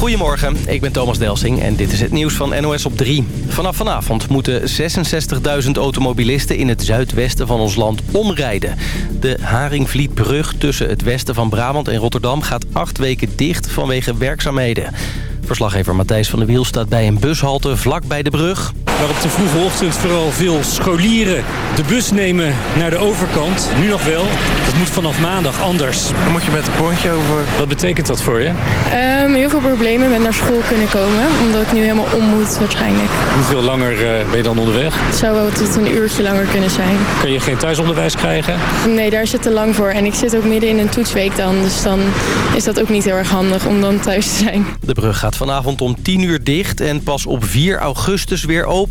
Goedemorgen, ik ben Thomas Delsing en dit is het nieuws van NOS op 3. Vanaf vanavond moeten 66.000 automobilisten in het zuidwesten van ons land omrijden. De Haringvlietbrug tussen het westen van Brabant en Rotterdam gaat acht weken dicht vanwege werkzaamheden. Verslaggever Matthijs van der Wiel staat bij een bushalte vlak bij de brug. Waar op de vroege ochtend vooral veel scholieren de bus nemen naar de overkant. Nu nog wel. Dat moet vanaf maandag anders. Dan moet je met een pontje over. Wat betekent dat voor je? Um, heel veel problemen met naar school kunnen komen. Omdat ik nu helemaal om moet waarschijnlijk. Hoeveel langer uh, ben je dan onderweg? Het zou wel tot een uurtje langer kunnen zijn. Kan je geen thuisonderwijs krijgen? Nee, daar zit te lang voor. En ik zit ook midden in een toetsweek dan. Dus dan is dat ook niet heel erg handig om dan thuis te zijn. De brug gaat vanavond om 10 uur dicht en pas op 4 augustus weer open.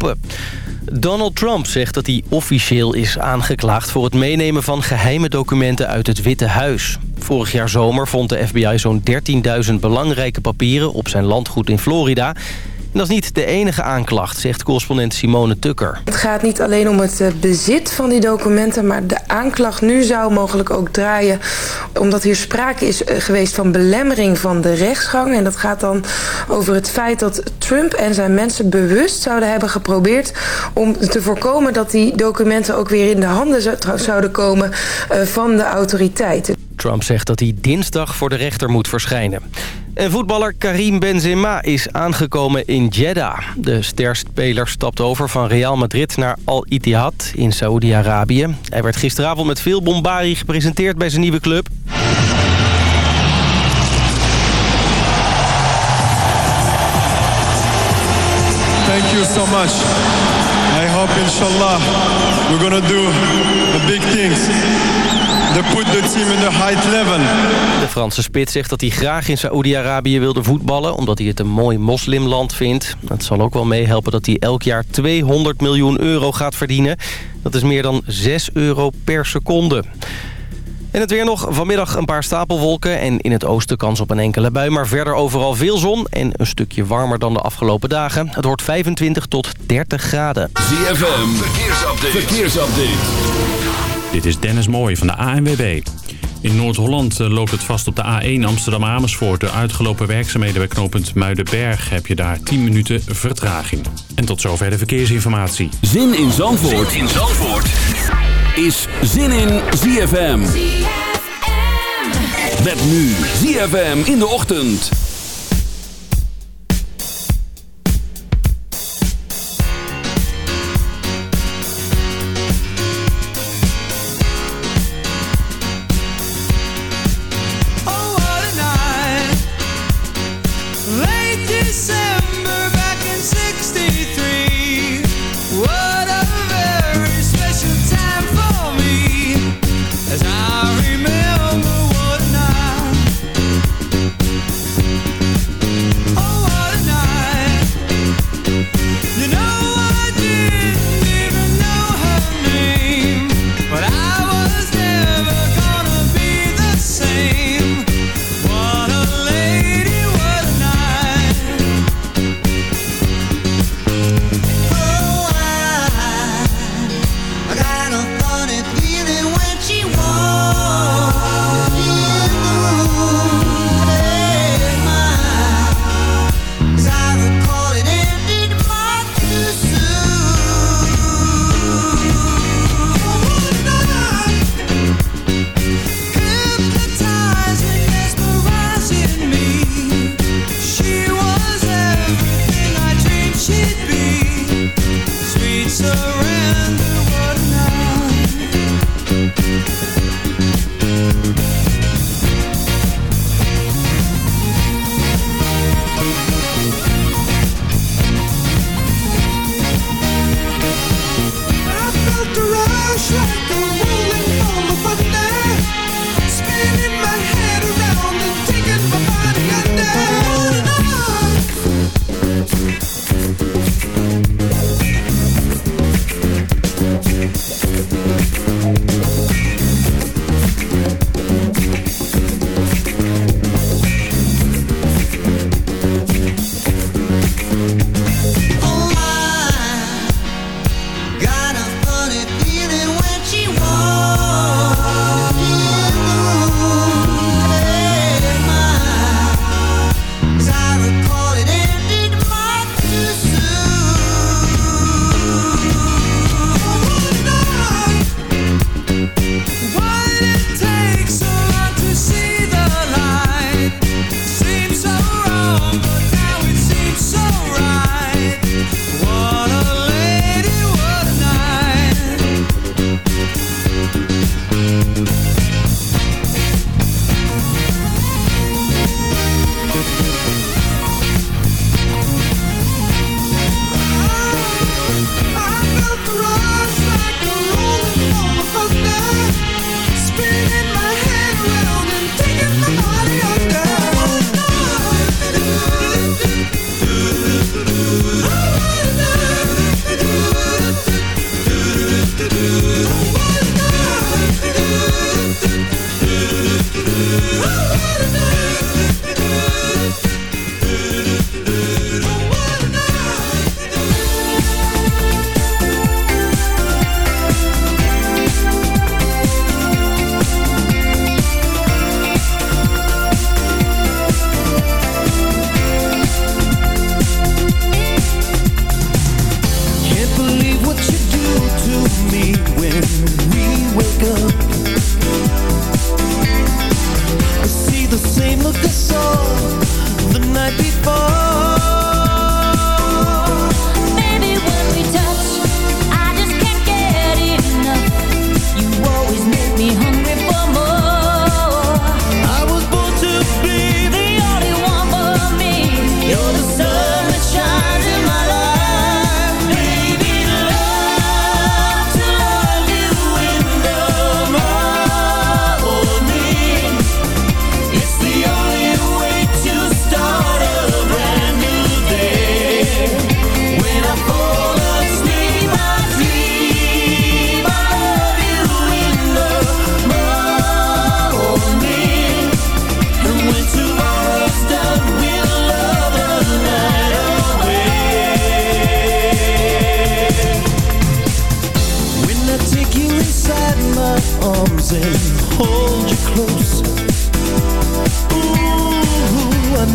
Donald Trump zegt dat hij officieel is aangeklaagd... voor het meenemen van geheime documenten uit het Witte Huis. Vorig jaar zomer vond de FBI zo'n 13.000 belangrijke papieren... op zijn landgoed in Florida dat is niet de enige aanklacht, zegt correspondent Simone Tukker. Het gaat niet alleen om het eh, bezit van die documenten... maar de aanklacht nu zou mogelijk ook draaien... omdat hier sprake is eh, geweest van belemmering van de rechtsgang. En dat gaat dan over het feit dat Trump en zijn mensen bewust zouden hebben geprobeerd... om te voorkomen dat die documenten ook weer in de handen zouden komen eh, van de autoriteiten. Trump zegt dat hij dinsdag voor de rechter moet verschijnen. En voetballer Karim Benzema is aangekomen in Jeddah. De sterspeler stapt over van Real Madrid naar Al Ittihad in Saoedi-Arabië. Hij werd gisteravond met veel bombarie gepresenteerd bij zijn nieuwe club. Thank you so much. I hope inshallah we're gonna do the big things. They put the team in the high level. De Franse spits zegt dat hij graag in Saoedi-Arabië wilde voetballen... omdat hij het een mooi moslimland vindt. Het zal ook wel meehelpen dat hij elk jaar 200 miljoen euro gaat verdienen. Dat is meer dan 6 euro per seconde. En het weer nog. Vanmiddag een paar stapelwolken en in het oosten kans op een enkele bui. Maar verder overal veel zon en een stukje warmer dan de afgelopen dagen. Het wordt 25 tot 30 graden. ZFM, verkeersupdate. verkeersupdate. Dit is Dennis Mooij van de ANWB. In Noord-Holland eh, loopt het vast op de A1 Amsterdam-Amersfoort. De uitgelopen werkzaamheden bij knooppunt Muidenberg heb je daar 10 minuten vertraging. En tot zover de verkeersinformatie. Zin in Zandvoort, zin in Zandvoort. is Zin in ZFM. ZFM. Met nu ZFM in de ochtend.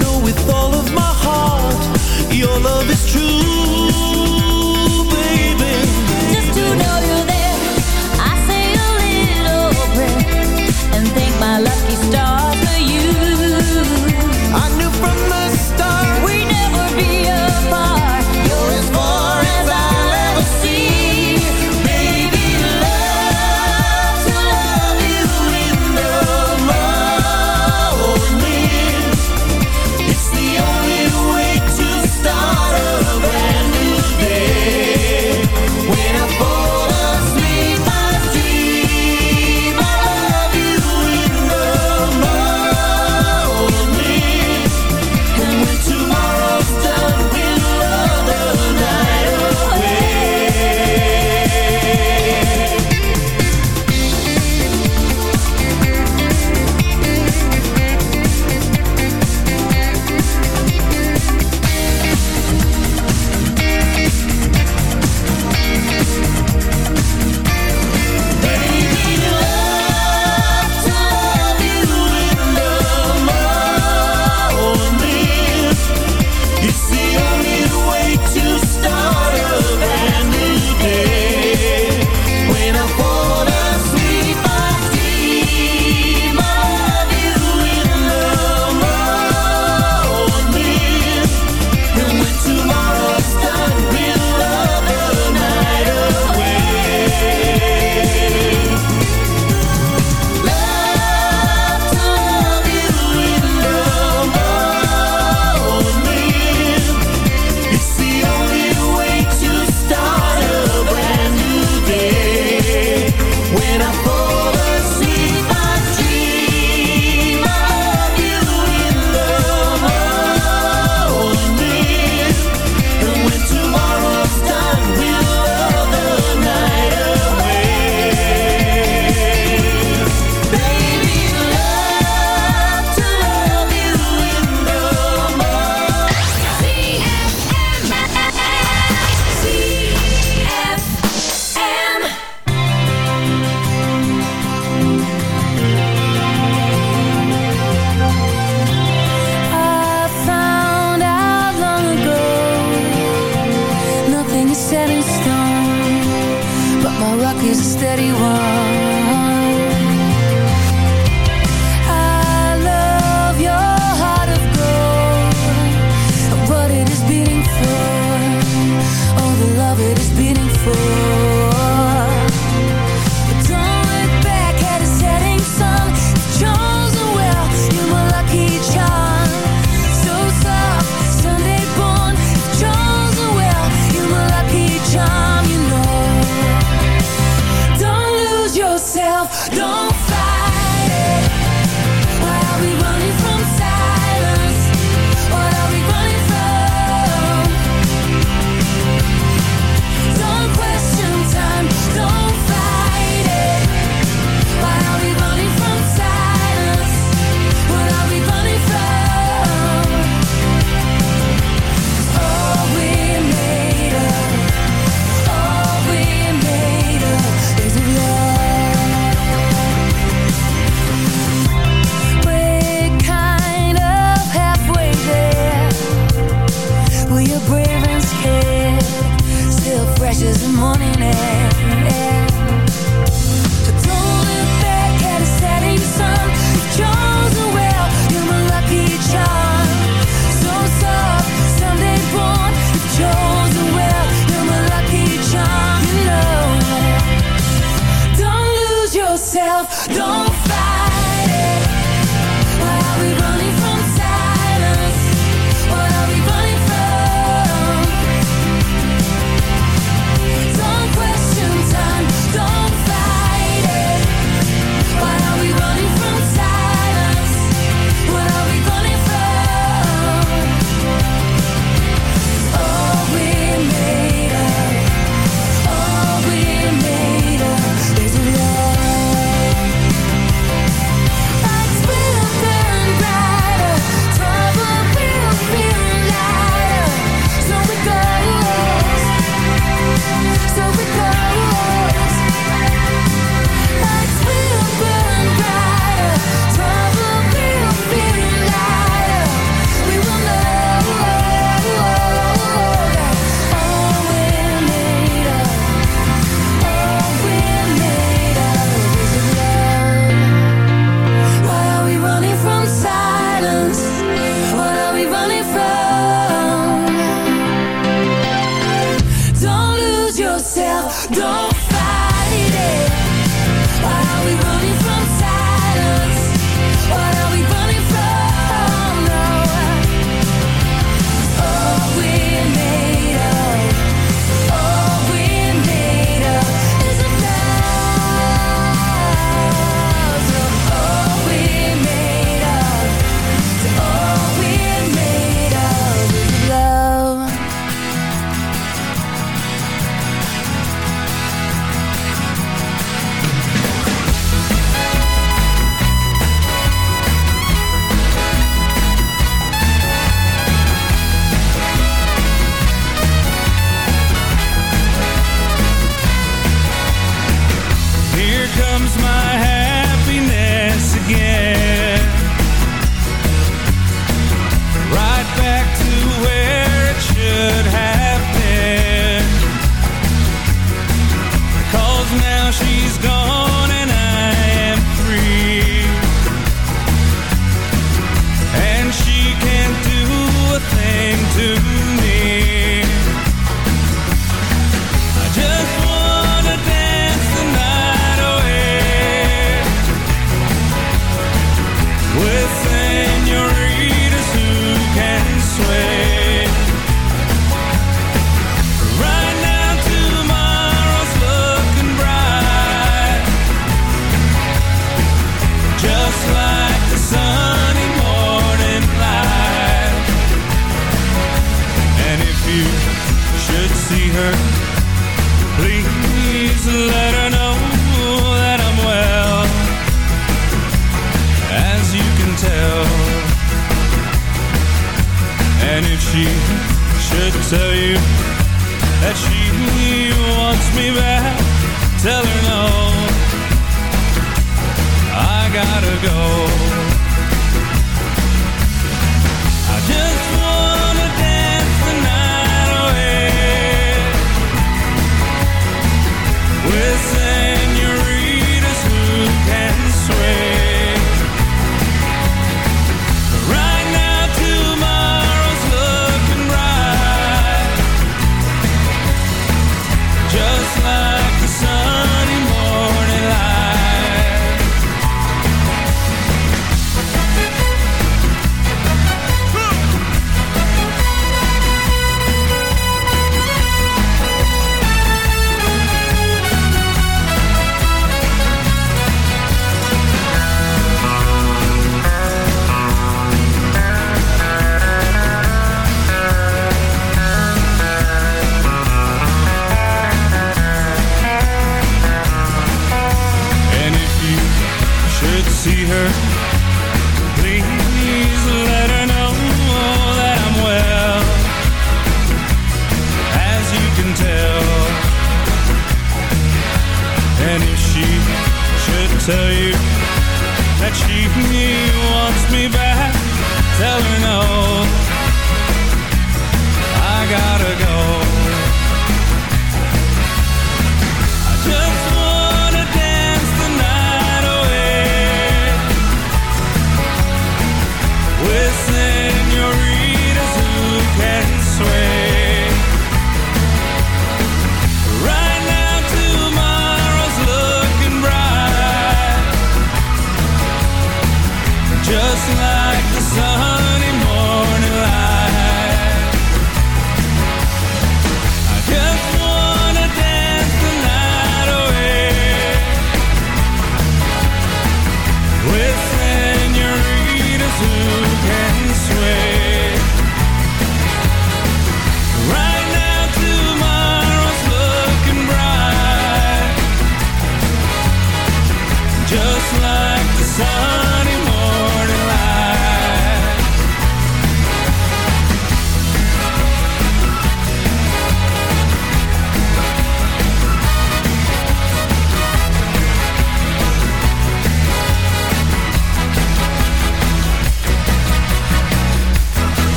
know with all of my heart your love is true.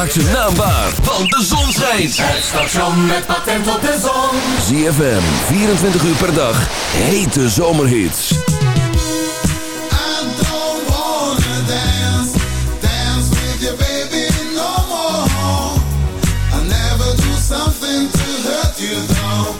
Maak ze naambaar, want de zon schijnt. Het station met patent op de zon. ZFM, 24 uur per dag. Hete zomerhits. And don't wanna dance. Dance with your baby no more. I never do something to hurt you.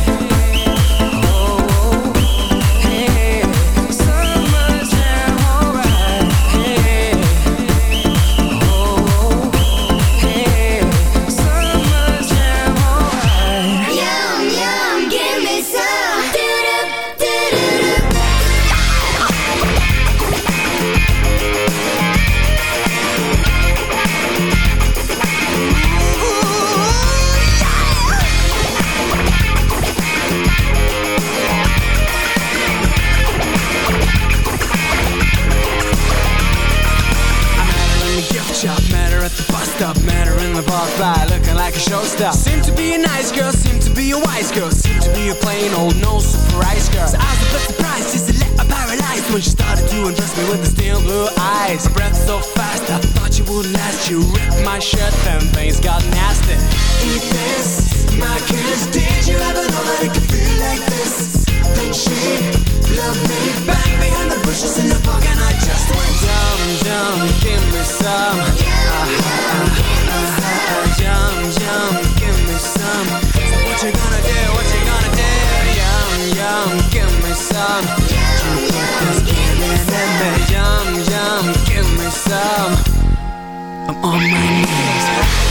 Showstopper. Seem to be a nice girl, seem to be a wise girl, seem to be a plain old no surprise girl. So I was a bit surprised, just let her paralyzed when she started to undress me with the steel blue eyes. Her breath so fast, Would last. You ripped my shirt, then things got nasty. Eat this, my kiss. Did you ever know that it could feel like this? Then she loved me back behind the bushes in the park, and I just went yum yum, give me some. Yum yum, give me some. So what you gonna do? What you gonna do? Yum yum, give me some. You put this feeling in me. Yum yum, give me some. I'm on my knees.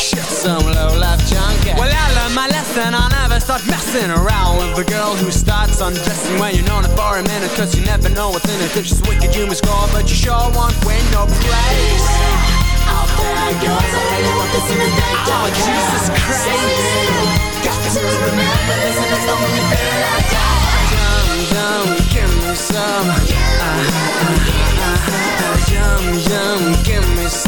some low-life junkie. Well, I learned my lesson, I'll never start messing around With a girl who starts undressing when you're known it for a minute Cause you never know what's in it. If she's wicked, you must score, but you sure won't win no praise Out there goes, I really want to see me thank Oh, Jesus Christ. Got to remember this and it's the only thing I got Yum, yum, give me some. Uh-huh, uh-huh, uh-huh.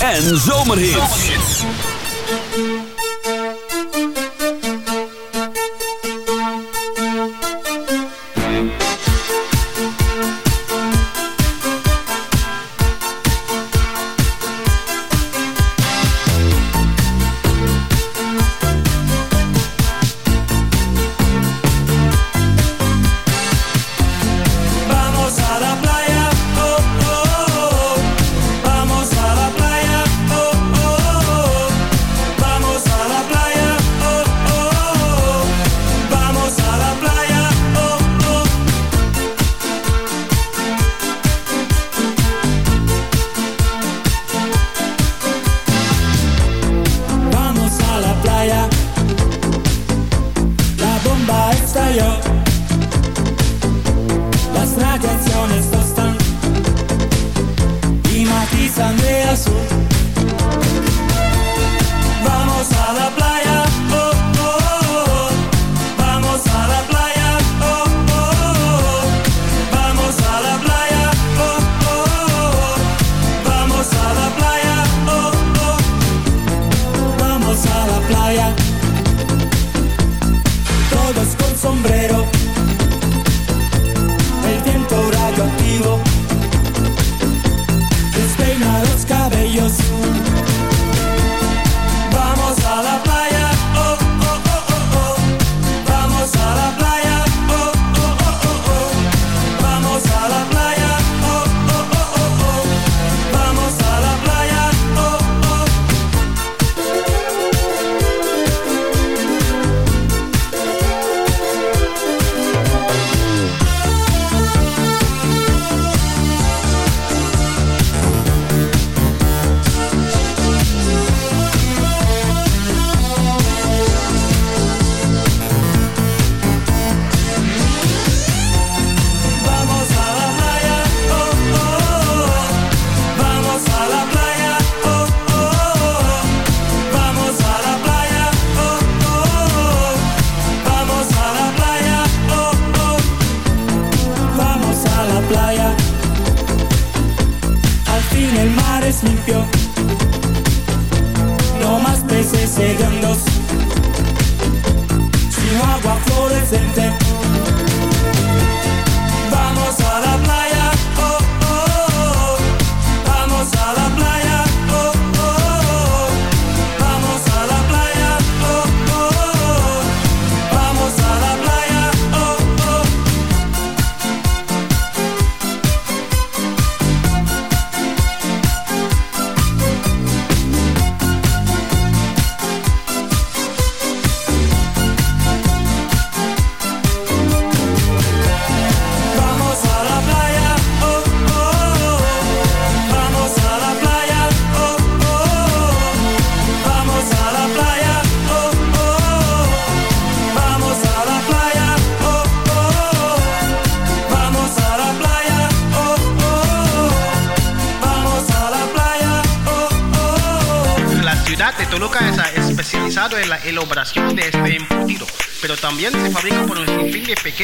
en zomerhit.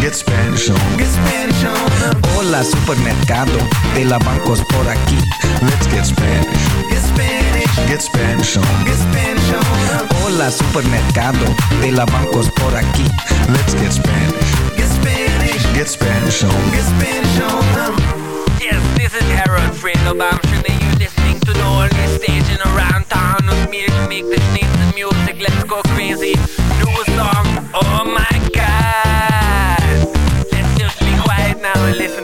Get Spanish on. Get Spanish on. Hola, supermercado de la bancos por aquí. Let's get Spanish. Get Spanish. Get Spanish on. Get Spanish on. Hola, supermercado de la bancos por aquí. Let's get Spanish. Get Spanish. Get Spanish on. Get Spanish on. Yes, this is Harold Fredo Bamshin and you're listening to the only station around town with me to make the sneeze music. Let's go crazy. Do a song. Oh my listen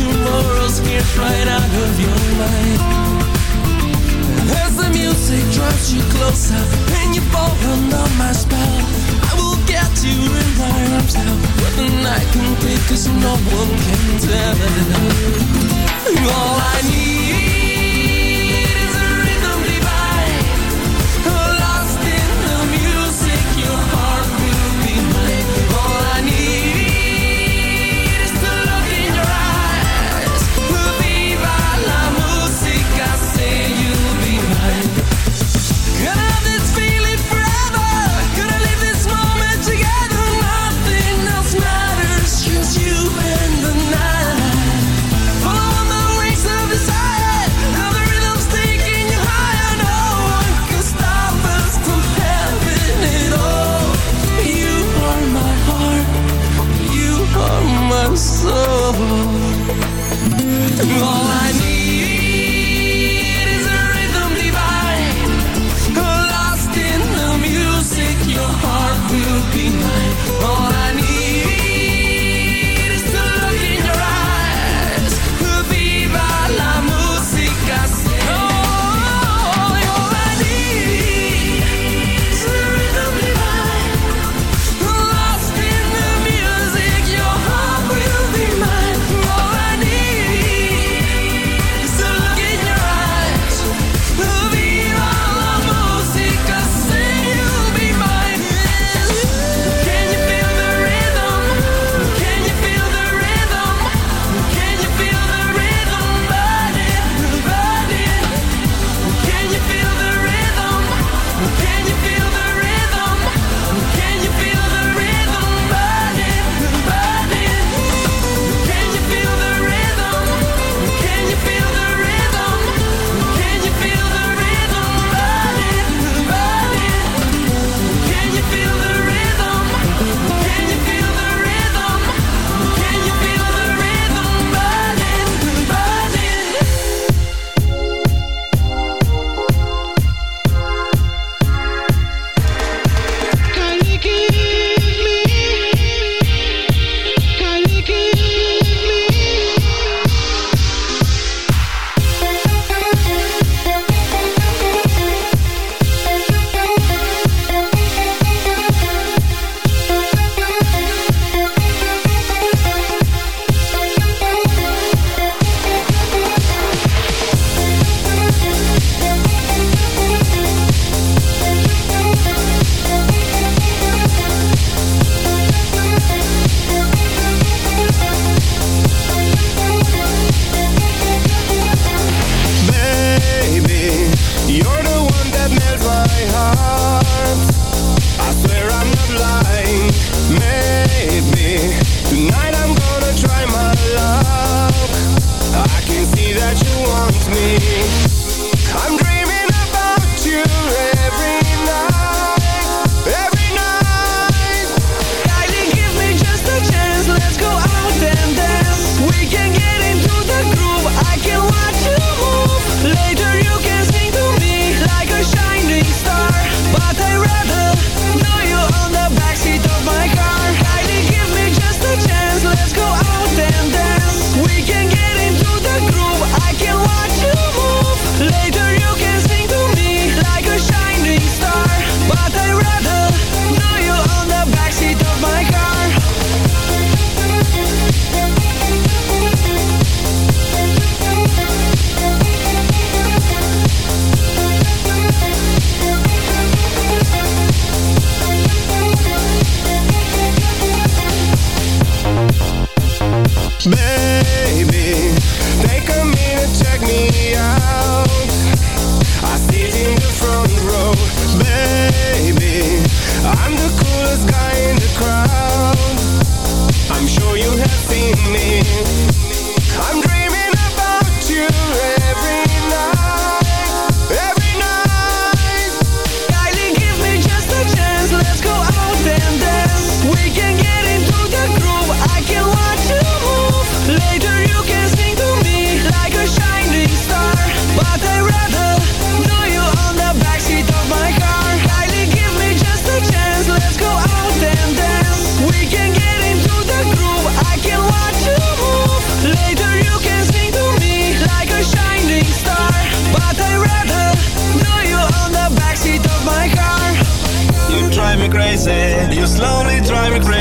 Tomorrow's fears right out of your mind. As the music draws you closer and you fall under my spell, I will get you in comes out What the night can be Cause no one can tell All I need Oh, oh, oh.